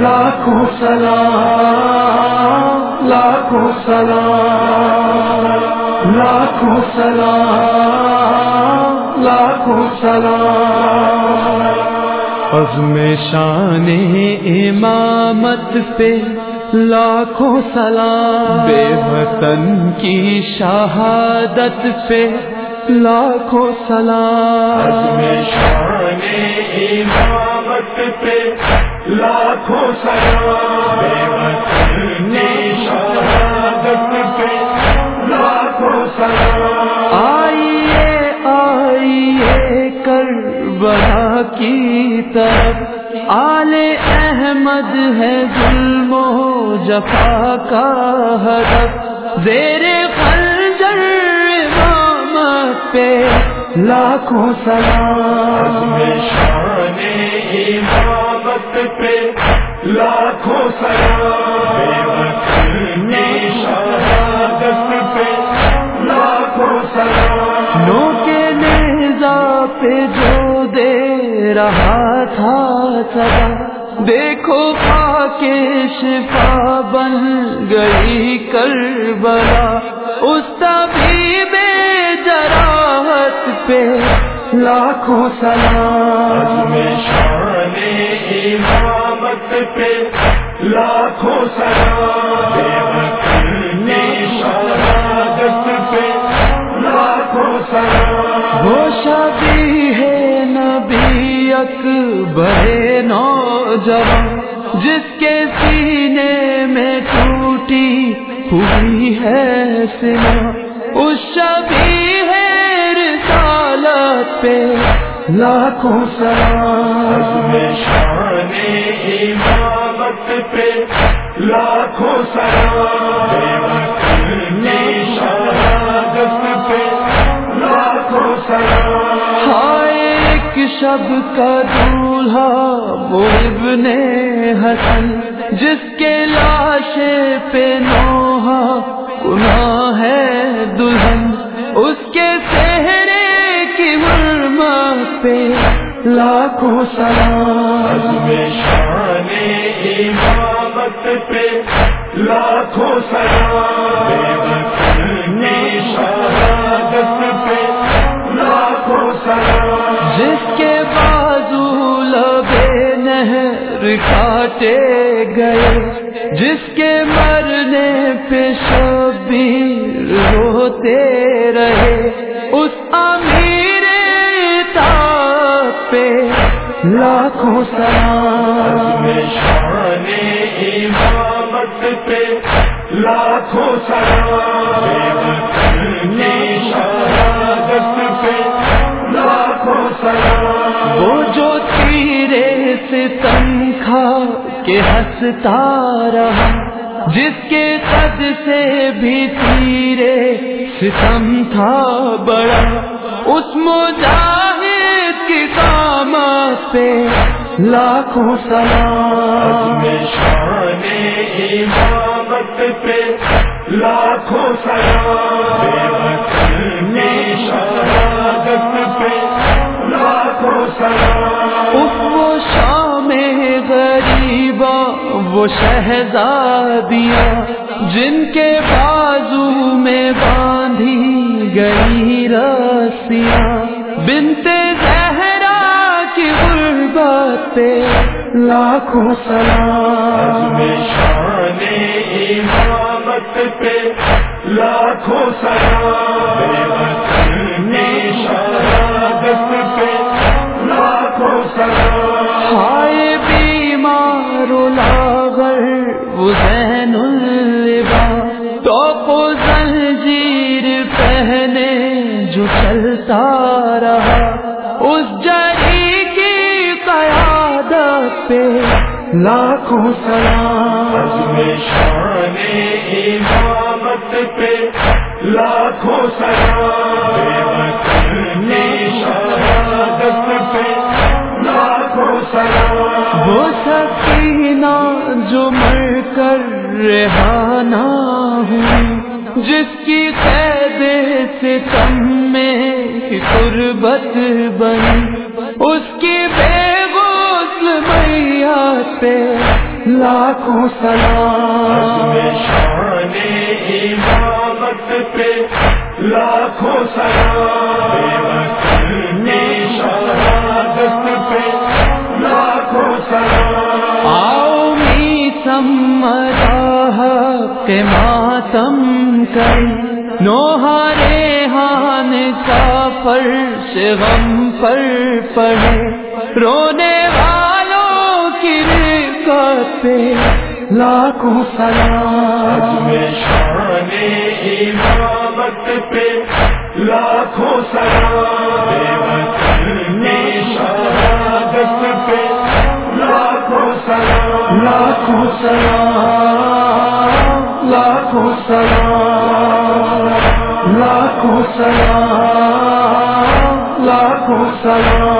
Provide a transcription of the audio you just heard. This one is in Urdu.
لاکھوں سلام لاکھوں سلام لاکھوں سلام لاکھوں سلام عزم شان امامت پہ لاکھوں سلام بے وطن کی شہادت پہ لاکھوں سلام عزم شان امامت پہ لاکھوں سلام بے وطن کی شہادت پہ لاکھوں سلام کربلا کی طرف۔ آل احمد ہے ظلم و جفا کا ہدف۔ زیر خنجر امامت پہ لاکھوں سلام۔ شان امامت پہ لاکھوں سلام۔ بے رہا تھا سدا دیکھو کے شفا بن گئی کربلا۔ اس طبیب جراحت پہ لاکھوں سلام۔ شان امامت پہ لاکھوں سلام۔ شہادت پہ لاکھوں سلام۔ وہ ہے نبی اکبر نوجوان جس کے سینے میں ٹوٹی ہوئی ہے سنا۔ اس شبی ہے رسالت پہ لاکھوں سلام۔ شان امامت پہ لاکھوں سلام۔ شب کا دولہا وہ ابن حسن، جس کے لاشے پہ نوحا گناہ ہے دلہن۔ اس کے چہرے کی حرمت پہ لاکھوں سلام۔ شان امامت پہ لاکھوں سلام۔ شہادت پہ لاکھوں سلام۔ نہر کاٹے گئے جس کے مرنے پہ شبیر روتے رہے۔ اس امیر پہ لاکھوں سلام۔ شان امامت پہ لاکھوں سلام۔ شہادت پہ لاکھوں سلام۔ وہ جو تیرے سے تنخا کے ہنستا رہا، جس کے قد سے بھی تیرے ستم تھا بڑا، اس مجاہد کی قامت پہ لاکھوں سلام۔ شان امامت پہ لاکھوں سلام۔ شہادت پہ لاکھوں سلام۔ وہ شہزادیاں جن کے بازو میں باندھی گئی رسیاں بنتے زہرا کی غربت لاکھوں سلام۔ عزم شان امامت پہ لاکھوں سلام۔ زین البا تو زنجیر پہنے جو چلتا رہا۔ اس جری کی قیادت پہ لاکھوں سلام۔ شان امامت پہ لاکھوں سلام۔ شہادت پہ لاکھوں سلام۔ وہ سکینہ جو مر کر رہانا ہوئی جس کی قید سے کم میں قربت بنی اس کی بے غسل میاں پہ لاکھوں سلام۔ شان امامت پہ لاکھوں سلام۔ آؤ می سمراہ کے ماتم کر نوہارے ہان کا فرش غم پر پڑے رونے والوں کی رکعت پہ لاکھوں سلام۔ شان امامت پہ لاکھوں سلام۔ لاکھوں سلام سلام